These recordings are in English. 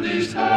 these times.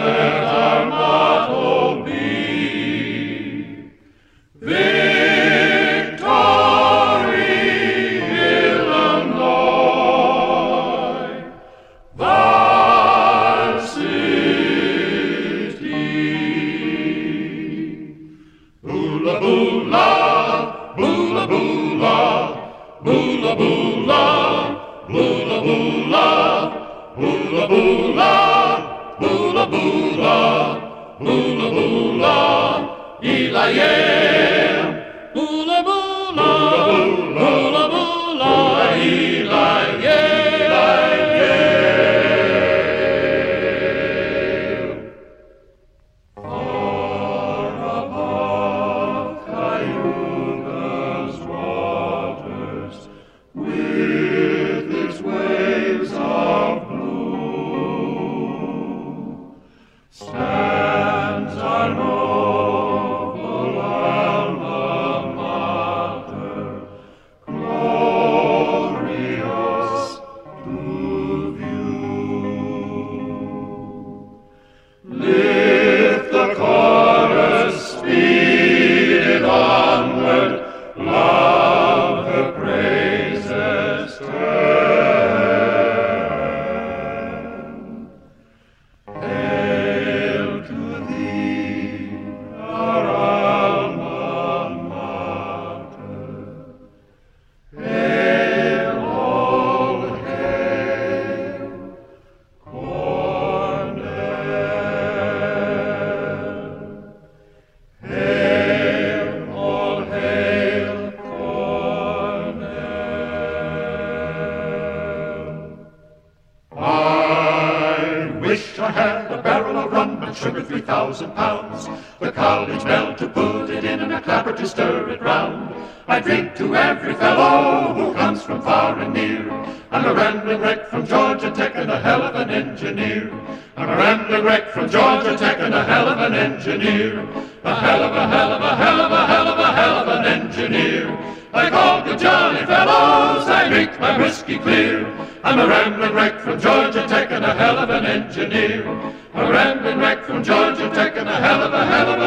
So let our motto be Victory, Illinois, varsity. Boola boola, boola stands I had a barrel of rum and sugar three thousand pounds, the college bell to put it in and a clapper to stir it round. I drink to every fellow who comes from far and near. I'm a rambling wreck from Georgia Tech and a hell of an engineer. I'm a rambling wreck from Georgia Tech and a hell of an engineer. A hell of a hell of a hell of a hell of a hell of an engineer. Like all good jolly fellows, I drink my whiskey clear. I'm a rambling wreck from Georgia Tech and a hell of an engineer. A rambling wreck from Georgia Tech and a hell of a hell